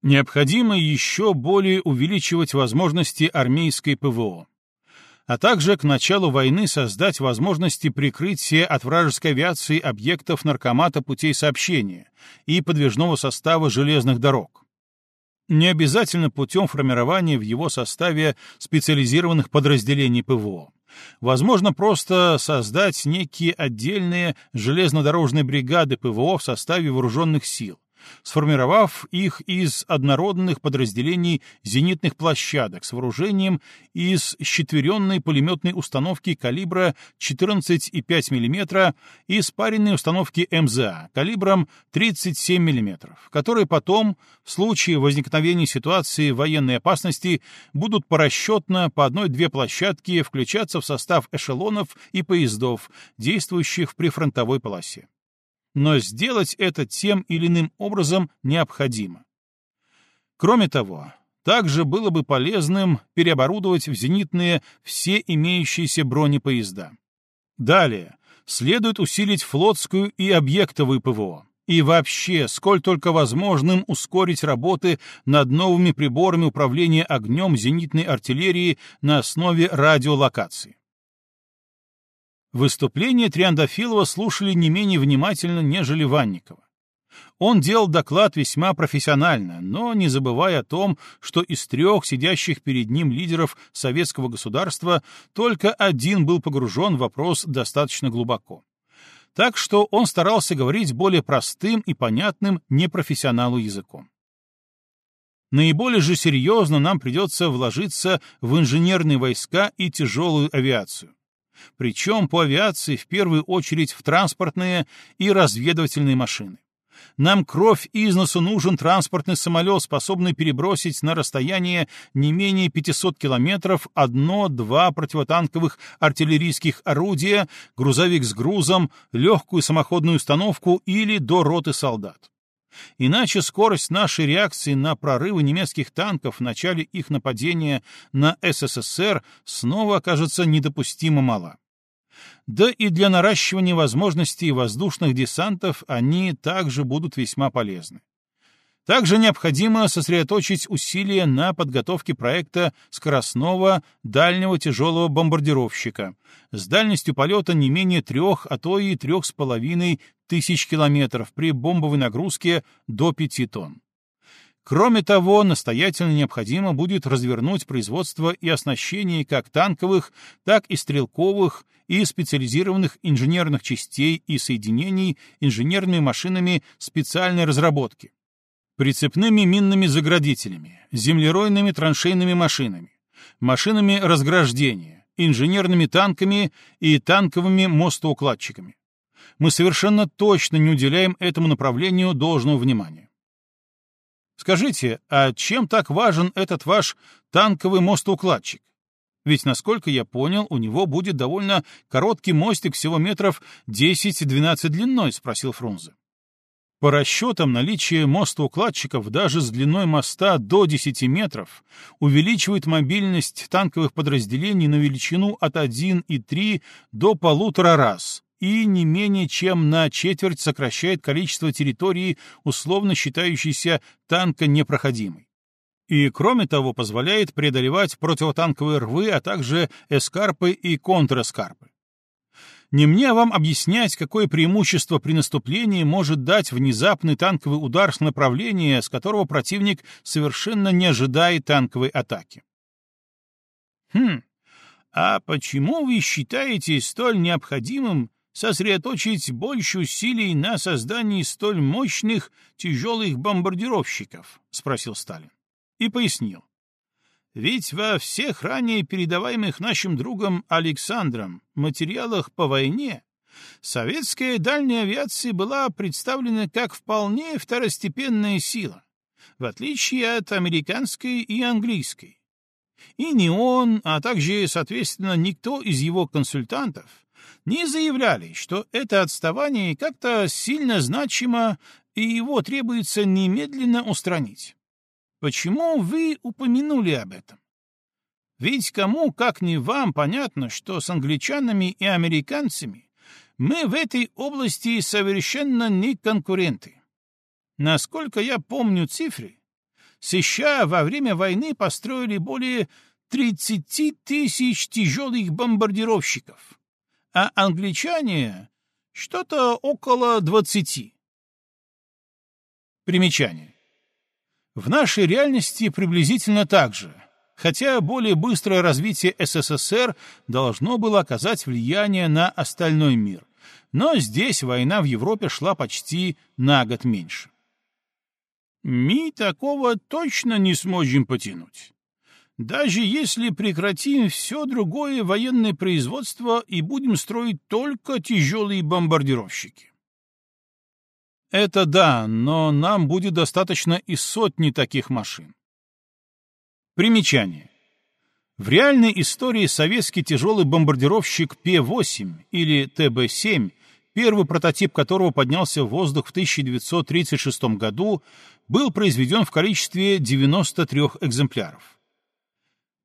Необходимо еще более увеличивать возможности армейской ПВО а также к началу войны создать возможности прикрытия от вражеской авиации объектов наркомата путей сообщения и подвижного состава железных дорог. Не обязательно путем формирования в его составе специализированных подразделений ПВО. Возможно, просто создать некие отдельные железнодорожные бригады ПВО в составе вооруженных сил, сформировав их из однородных подразделений зенитных площадок с вооружением из щетверенной пулеметной установки калибра 14,5 мм и спаренной установки МЗА калибром 37 мм, которые потом, в случае возникновения ситуации военной опасности, будут порасчетно по одной-две площадки включаться в состав эшелонов и поездов, действующих в прифронтовой полосе но сделать это тем или иным образом необходимо. Кроме того, также было бы полезным переоборудовать в зенитные все имеющиеся бронепоезда. Далее, следует усилить флотскую и объектовую ПВО. И вообще, сколь только возможным ускорить работы над новыми приборами управления огнем зенитной артиллерии на основе радиолокации. Выступление Триандафилова слушали не менее внимательно, нежели Ванникова. Он делал доклад весьма профессионально, но не забывая о том, что из трех сидящих перед ним лидеров советского государства только один был погружен в вопрос достаточно глубоко. Так что он старался говорить более простым и понятным непрофессионалу языком. Наиболее же серьезно нам придется вложиться в инженерные войска и тяжелую авиацию причем по авиации в первую очередь в транспортные и разведывательные машины. Нам кровь из носу нужен транспортный самолет, способный перебросить на расстояние не менее 500 километров одно-два противотанковых артиллерийских орудия, грузовик с грузом, легкую самоходную установку или до роты солдат. Иначе скорость нашей реакции на прорывы немецких танков в начале их нападения на СССР снова окажется недопустимо мала. Да и для наращивания возможностей воздушных десантов они также будут весьма полезны. Также необходимо сосредоточить усилия на подготовке проекта скоростного дальнего тяжелого бомбардировщика с дальностью полета не менее трех, а то и трех с половиной тысяч километров при бомбовой нагрузке до пяти тонн. Кроме того, настоятельно необходимо будет развернуть производство и оснащение как танковых, так и стрелковых и специализированных инженерных частей и соединений инженерными машинами специальной разработки, прицепными минными заградителями, землеройными траншейными машинами, машинами разграждения, инженерными танками и танковыми мостоукладчиками. Мы совершенно точно не уделяем этому направлению должного внимания. Скажите, а чем так важен этот ваш танковый мостоукладчик? Ведь, насколько я понял, у него будет довольно короткий мостик всего метров 10-12 длиной, спросил Фрунзе. По расчетам, наличие мостоукладчиков даже с длиной моста до 10 метров увеличивает мобильность танковых подразделений на величину от 1,3 до полутора раз и не менее чем на четверть сокращает количество территории, условно считающейся танка непроходимой. И, кроме того, позволяет преодолевать противотанковые рвы, а также эскарпы и контрэскарпы. Не мне вам объяснять, какое преимущество при наступлении может дать внезапный танковый удар с направления, с которого противник совершенно не ожидает танковой атаки. Хм, а почему вы считаете столь необходимым сосредоточить больше усилий на создании столь мощных тяжелых бомбардировщиков? — спросил Сталин. И пояснил. Ведь во всех ранее передаваемых нашим другом Александром материалах по войне советская дальняя авиация была представлена как вполне второстепенная сила, в отличие от американской и английской. И ни он, а также, соответственно, никто из его консультантов не заявляли, что это отставание как-то сильно значимо и его требуется немедленно устранить. Почему вы упомянули об этом? Ведь кому, как не вам, понятно, что с англичанами и американцами мы в этой области совершенно не конкуренты. Насколько я помню цифры, США во время войны построили более 30 тысяч тяжелых бомбардировщиков, а англичане — что-то около 20. Примечание. В нашей реальности приблизительно так же, хотя более быстрое развитие СССР должно было оказать влияние на остальной мир, но здесь война в Европе шла почти на год меньше. Мы такого точно не сможем потянуть. Даже если прекратим все другое военное производство и будем строить только тяжелые бомбардировщики. Это да, но нам будет достаточно и сотни таких машин. Примечание. В реальной истории советский тяжелый бомбардировщик П-8 или ТБ-7, первый прототип которого поднялся в воздух в 1936 году, был произведен в количестве 93 экземпляров.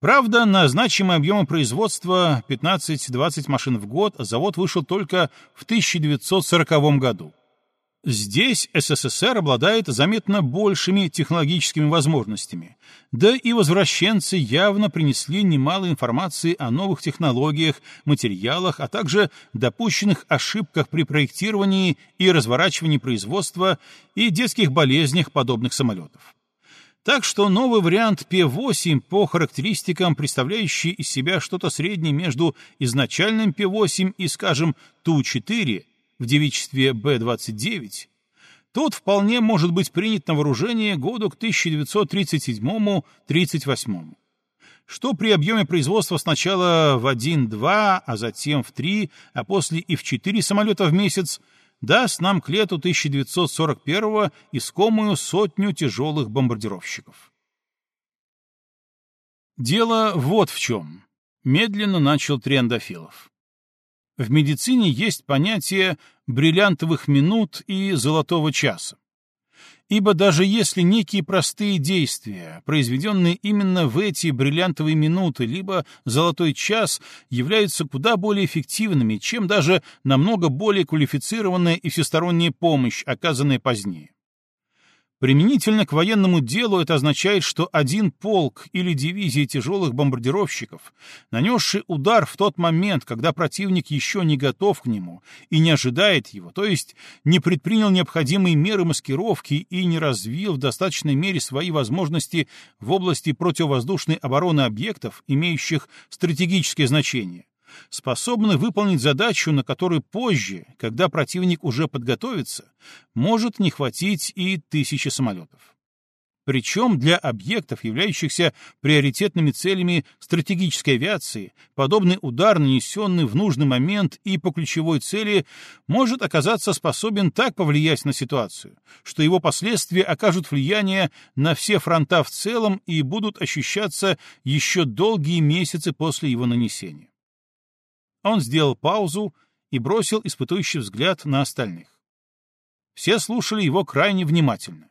Правда, на значимые объемы производства 15-20 машин в год завод вышел только в 1940 году. Здесь СССР обладает заметно большими технологическими возможностями, да и возвращенцы явно принесли немало информации о новых технологиях, материалах, а также допущенных ошибках при проектировании и разворачивании производства и детских болезнях подобных самолетов. Так что новый вариант П-8 по характеристикам, представляющий из себя что-то среднее между изначальным П-8 и, скажем, Ту-4, в девичестве Б-29, тот вполне может быть принят на вооружение году к 1937-38, что при объеме производства сначала в 1-2, а затем в 3, а после и в 4 самолета в месяц даст нам к лету 1941 искомую сотню тяжелых бомбардировщиков. Дело вот в чем. Медленно начал Триандафилов. В медицине есть понятие бриллиантовых минут и золотого часа. Ибо даже если некие простые действия, произведенные именно в эти бриллиантовые минуты, либо золотой час, являются куда более эффективными, чем даже намного более квалифицированная и всесторонняя помощь, оказанная позднее. Применительно к военному делу это означает, что один полк или дивизия тяжелых бомбардировщиков, нанесший удар в тот момент, когда противник еще не готов к нему и не ожидает его, то есть не предпринял необходимые меры маскировки и не развил в достаточной мере свои возможности в области противовоздушной обороны объектов, имеющих стратегическое значение, способны выполнить задачу, на которую позже, когда противник уже подготовится, может не хватить и тысячи самолетов. Причем для объектов, являющихся приоритетными целями стратегической авиации, подобный удар, нанесенный в нужный момент и по ключевой цели, может оказаться способен так повлиять на ситуацию, что его последствия окажут влияние на все фронта в целом и будут ощущаться еще долгие месяцы после его нанесения. Он сделал паузу и бросил испытующий взгляд на остальных. Все слушали его крайне внимательно.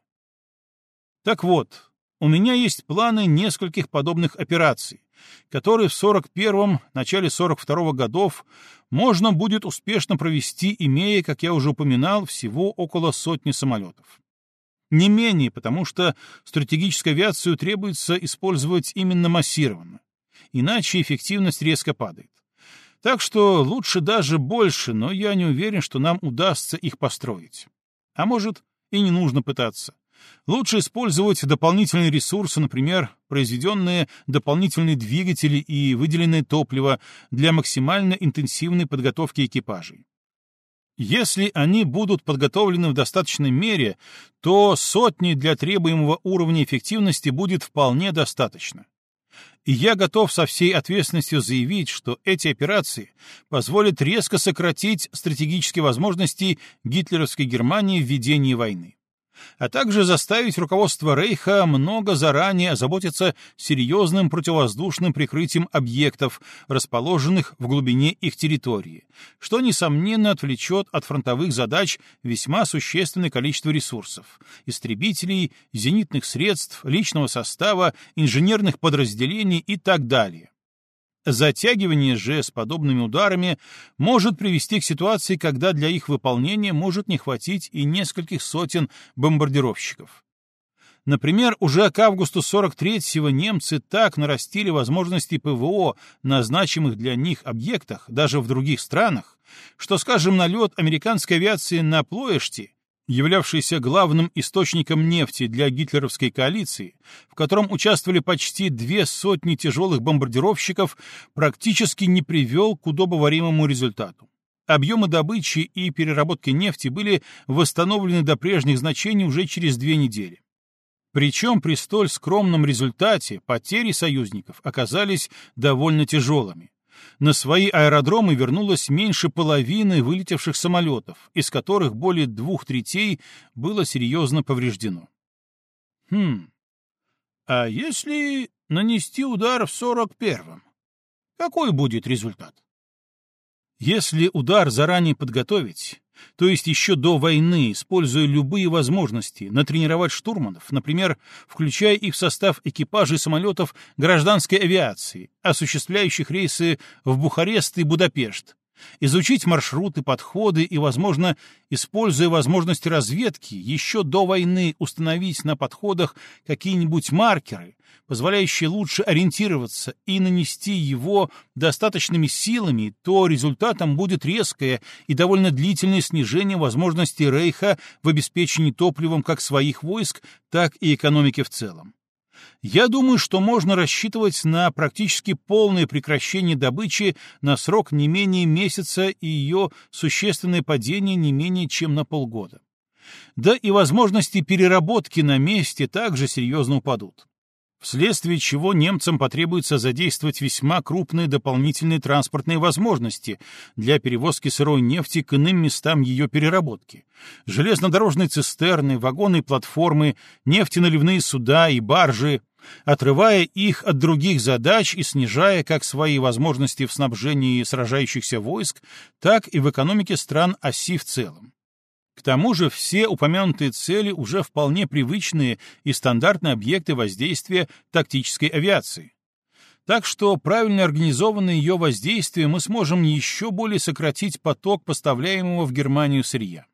Так вот, у меня есть планы нескольких подобных операций, которые в 41-м, начале 42-го годов можно будет успешно провести, имея, как я уже упоминал, всего около сотни самолетов. Не менее, потому что стратегическую авиацию требуется использовать именно массированно, иначе эффективность резко падает. Так что лучше даже больше, но я не уверен, что нам удастся их построить. А может, и не нужно пытаться. Лучше использовать дополнительные ресурсы, например, произведенные дополнительные двигатели и выделенное топливо для максимально интенсивной подготовки экипажей. Если они будут подготовлены в достаточной мере, то сотни для требуемого уровня эффективности будет вполне достаточно. И я готов со всей ответственностью заявить, что эти операции позволят резко сократить стратегические возможности гитлеровской Германии в ведении войны а также заставить руководство Рейха много заранее озаботиться серьезным противовоздушным прикрытием объектов, расположенных в глубине их территории, что, несомненно, отвлечет от фронтовых задач весьма существенное количество ресурсов — истребителей, зенитных средств, личного состава, инженерных подразделений и так далее. Затягивание же с подобными ударами может привести к ситуации, когда для их выполнения может не хватить и нескольких сотен бомбардировщиков. Например, уже к августу 43-го немцы так нарастили возможности ПВО на значимых для них объектах, даже в других странах, что, скажем, налет американской авиации на Плоэшти являвшийся главным источником нефти для гитлеровской коалиции, в котором участвовали почти две сотни тяжелых бомбардировщиков, практически не привел к удобоваримому результату. Объемы добычи и переработки нефти были восстановлены до прежних значений уже через две недели. Причем при столь скромном результате потери союзников оказались довольно тяжелыми на свои аэродромы вернулось меньше половины вылетевших самолетов, из которых более двух третей было серьезно повреждено. Хм, а если нанести удар в сорок первом, какой будет результат? Если удар заранее подготовить, то есть еще до войны, используя любые возможности, натренировать штурманов, например, включая их в состав экипажей самолетов гражданской авиации, осуществляющих рейсы в Бухарест и Будапешт, изучить маршруты, подходы и, возможно, используя возможности разведки, еще до войны установить на подходах какие-нибудь маркеры, позволяющие лучше ориентироваться и нанести его достаточными силами, то результатом будет резкое и довольно длительное снижение возможностей Рейха в обеспечении топливом как своих войск, так и экономики в целом. Я думаю, что можно рассчитывать на практически полное прекращение добычи на срок не менее месяца и ее существенное падение не менее чем на полгода. Да и возможности переработки на месте также серьезно упадут вследствие чего немцам потребуется задействовать весьма крупные дополнительные транспортные возможности для перевозки сырой нефти к иным местам ее переработки. Железнодорожные цистерны, вагоны и платформы, нефтеналивные суда и баржи, отрывая их от других задач и снижая как свои возможности в снабжении сражающихся войск, так и в экономике стран оси в целом. К тому же все упомянутые цели уже вполне привычные и стандартные объекты воздействия тактической авиации. Так что правильно организованное ее воздействие мы сможем еще более сократить поток поставляемого в Германию сырья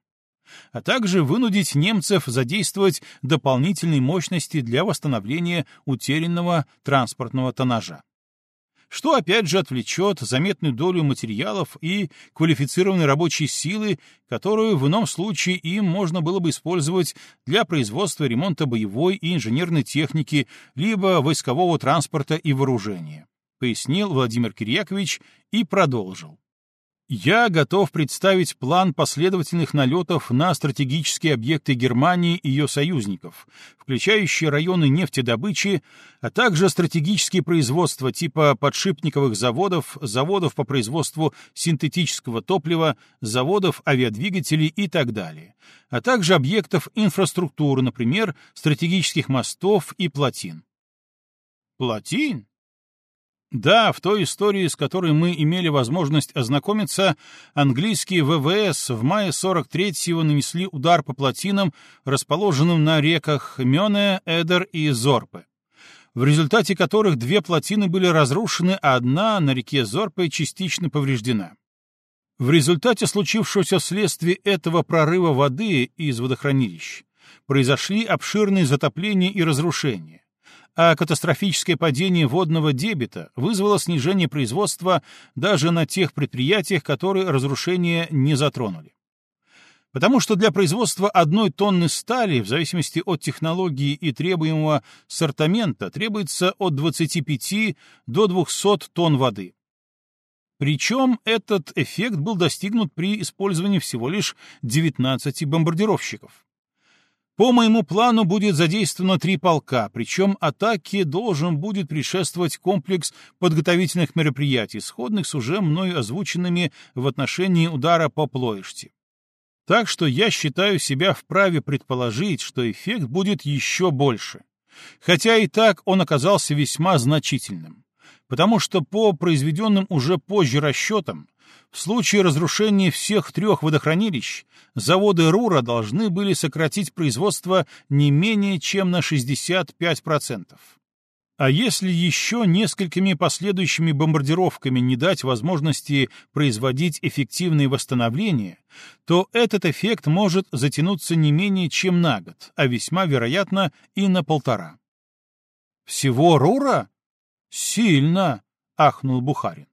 а также вынудить немцев задействовать дополнительные мощности для восстановления утерянного транспортного тоннажа что опять же отвлечет заметную долю материалов и квалифицированной рабочей силы, которую в ином случае им можно было бы использовать для производства ремонта боевой и инженерной техники либо войскового транспорта и вооружения, пояснил Владимир Кирьякович и продолжил. Я готов представить план последовательных налетов на стратегические объекты Германии и ее союзников, включающие районы нефтедобычи, а также стратегические производства типа подшипниковых заводов, заводов по производству синтетического топлива, заводов авиадвигателей и так далее, а также объектов инфраструктуры, например, стратегических мостов и плотин. Плотин? Да, в той истории, с которой мы имели возможность ознакомиться, английские ВВС в мае 43-го нанесли удар по плотинам, расположенным на реках Мёне, Эдер и Зорпе, в результате которых две плотины были разрушены, а одна на реке Зорпе частично повреждена. В результате случившегося вследствие этого прорыва воды из водохранилищ произошли обширные затопления и разрушения а катастрофическое падение водного дебита вызвало снижение производства даже на тех предприятиях, которые разрушения не затронули. Потому что для производства одной тонны стали, в зависимости от технологии и требуемого сортамента, требуется от 25 до 200 тонн воды. Причем этот эффект был достигнут при использовании всего лишь 19 бомбардировщиков. По моему плану будет задействовано три полка, причем атаке должен будет предшествовать комплекс подготовительных мероприятий, сходных с уже мною озвученными в отношении удара по Плоишти. Так что я считаю себя вправе предположить, что эффект будет еще больше. Хотя и так он оказался весьма значительным потому что по произведенным уже позже расчетам, в случае разрушения всех трех водохранилищ, заводы РУРа должны были сократить производство не менее чем на 65%. А если еще несколькими последующими бомбардировками не дать возможности производить эффективные восстановления, то этот эффект может затянуться не менее чем на год, а весьма вероятно и на полтора. Всего РУРа? «Сильно!» — ахнул Бухарин.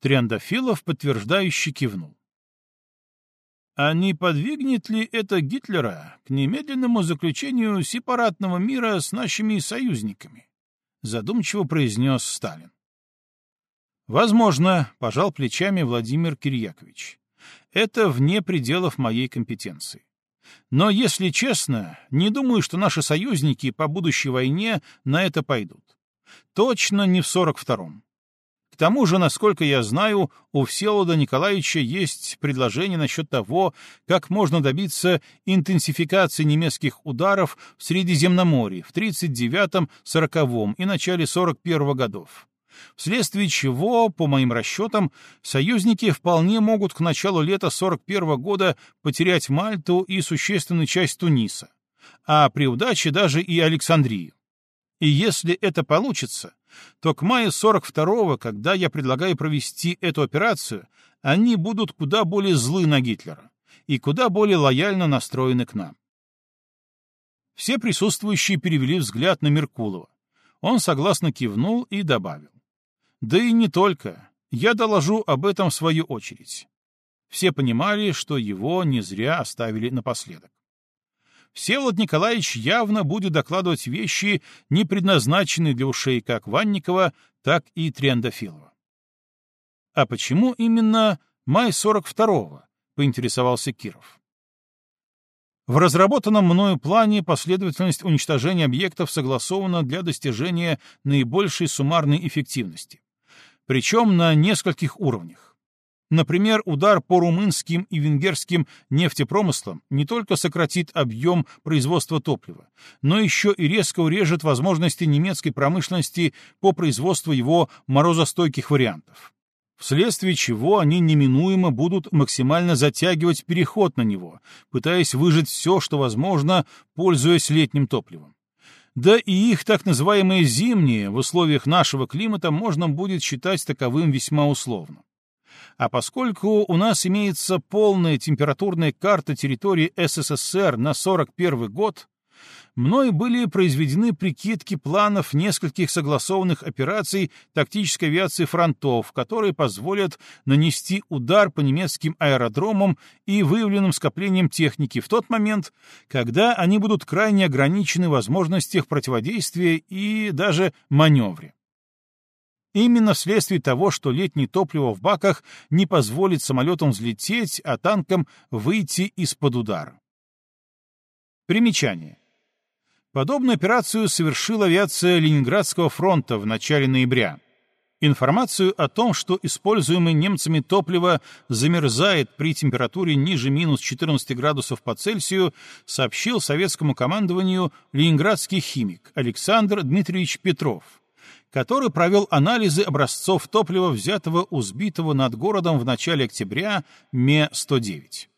Триандафилов подтверждающе кивнул. А не подвигнет ли это Гитлера к немедленному заключению сепаратного мира с нашими союзниками? Задумчиво произнес Сталин. Возможно, пожал плечами Владимир Кирьякович. Это вне пределов моей компетенции. Но, если честно, не думаю, что наши союзники по будущей войне на это пойдут. Точно не в 42-м. Тому же, насколько я знаю, у Всеволода Николаевича есть предложение насчет того, как можно добиться интенсификации немецких ударов в Средиземноморье в 39-м, 40-м и начале 41-го годов. Вследствие чего, по моим расчетам, союзники вполне могут к началу лета 41 -го года потерять Мальту и существенную часть Туниса, а при удаче даже и Александрию. И если это получится, то к маю 42-го, когда я предлагаю провести эту операцию, они будут куда более злы на Гитлера и куда более лояльно настроены к нам. Все присутствующие перевели взгляд на Меркулова. Он согласно кивнул и добавил. Да и не только. Я доложу об этом в свою очередь. Все понимали, что его не зря оставили напоследок. Всеволод Николаевич явно будет докладывать вещи, не предназначенные для ушей как Ванникова, так и Триандафилова. А почему именно май 42-го? поинтересовался Киров. В разработанном мною плане последовательность уничтожения объектов согласована для достижения наибольшей суммарной эффективности, причем на нескольких уровнях. Например, удар по румынским и венгерским нефтепромыслам не только сократит объем производства топлива, но еще и резко урежет возможности немецкой промышленности по производству его морозостойких вариантов. Вследствие чего они неминуемо будут максимально затягивать переход на него, пытаясь выжать все, что возможно, пользуясь летним топливом. Да и их так называемое зимнее в условиях нашего климата можно будет считать таковым весьма условно. А поскольку у нас имеется полная температурная карта территории СССР на 41 год, мной были произведены прикидки планов нескольких согласованных операций тактической авиации фронтов, которые позволят нанести удар по немецким аэродромам и выявленным скоплениям техники в тот момент, когда они будут крайне ограничены в возможностях противодействия и даже маневре. Именно вследствие того, что летнее топливо в баках не позволит самолетам взлететь, а танкам выйти из-под удара. Примечание. Подобную операцию совершила авиация Ленинградского фронта в начале ноября. Информацию о том, что используемое немцами топливо замерзает при температуре ниже минус 14 градусов по Цельсию, сообщил советскому командованию ленинградский химик Александр Дмитриевич Петров который провел анализы образцов топлива, взятого у сбитого над городом в начале октября Ме-109.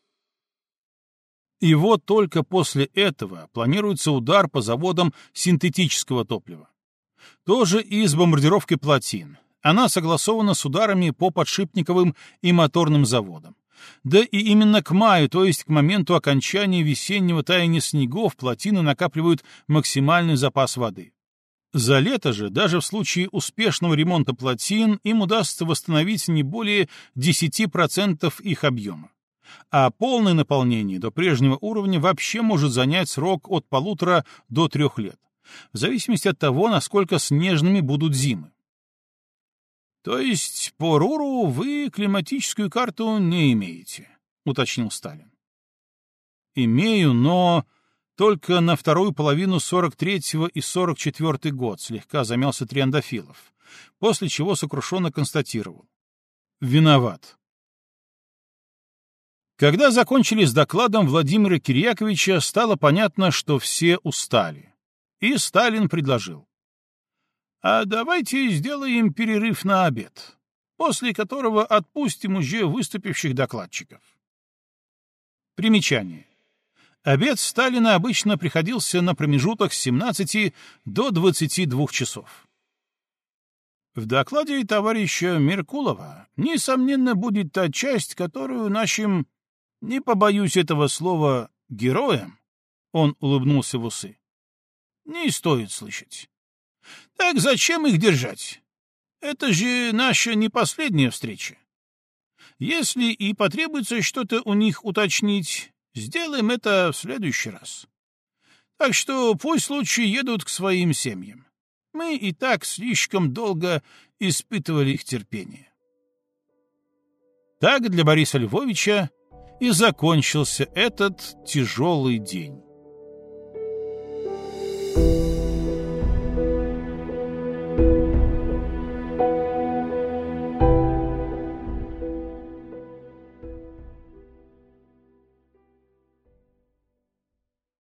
И вот только после этого планируется удар по заводам синтетического топлива. Тоже и с бомбардировкой плотин. Она согласована с ударами по подшипниковым и моторным заводам. Да и именно к маю, то есть к моменту окончания весеннего таяния снегов, плотины накапливают максимальный запас воды. За лето же, даже в случае успешного ремонта плотин, им удастся восстановить не более 10% их объема. А полное наполнение до прежнего уровня вообще может занять срок от полутора до трех лет, в зависимости от того, насколько снежными будут зимы. То есть по РУРу вы климатическую карту не имеете, уточнил Сталин. Имею, но только на вторую половину 43-го и 44-й год слегка замялся Триандафилов, после чего сокрушенно констатировал. Виноват. Когда закончили с докладом Владимира Кирьяковича, стало понятно, что все устали. И Сталин предложил. А давайте сделаем перерыв на обед, после которого отпустим уже выступивших докладчиков. Примечание. Обед Сталина обычно приходился на промежуток с 17 до 22 часов. В докладе товарища Меркулова, несомненно, будет та часть, которую нашим, не побоюсь этого слова, героям, он улыбнулся в усы, не стоит слышать. Так зачем их держать? Это же наша не последняя встреча. Если и потребуется что-то у них уточнить, Сделаем это в следующий раз. Так что пусть лучше едут к своим семьям. Мы и так слишком долго испытывали их терпение. Так для Бориса Львовича и закончился этот тяжелый день.